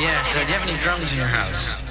Yeah, so do you have any drums in your house?